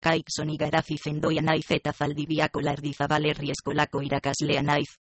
kaik sonigara zizendoia naiz eta zaldibiako lardizabal herri eskolako irakaslea naiz.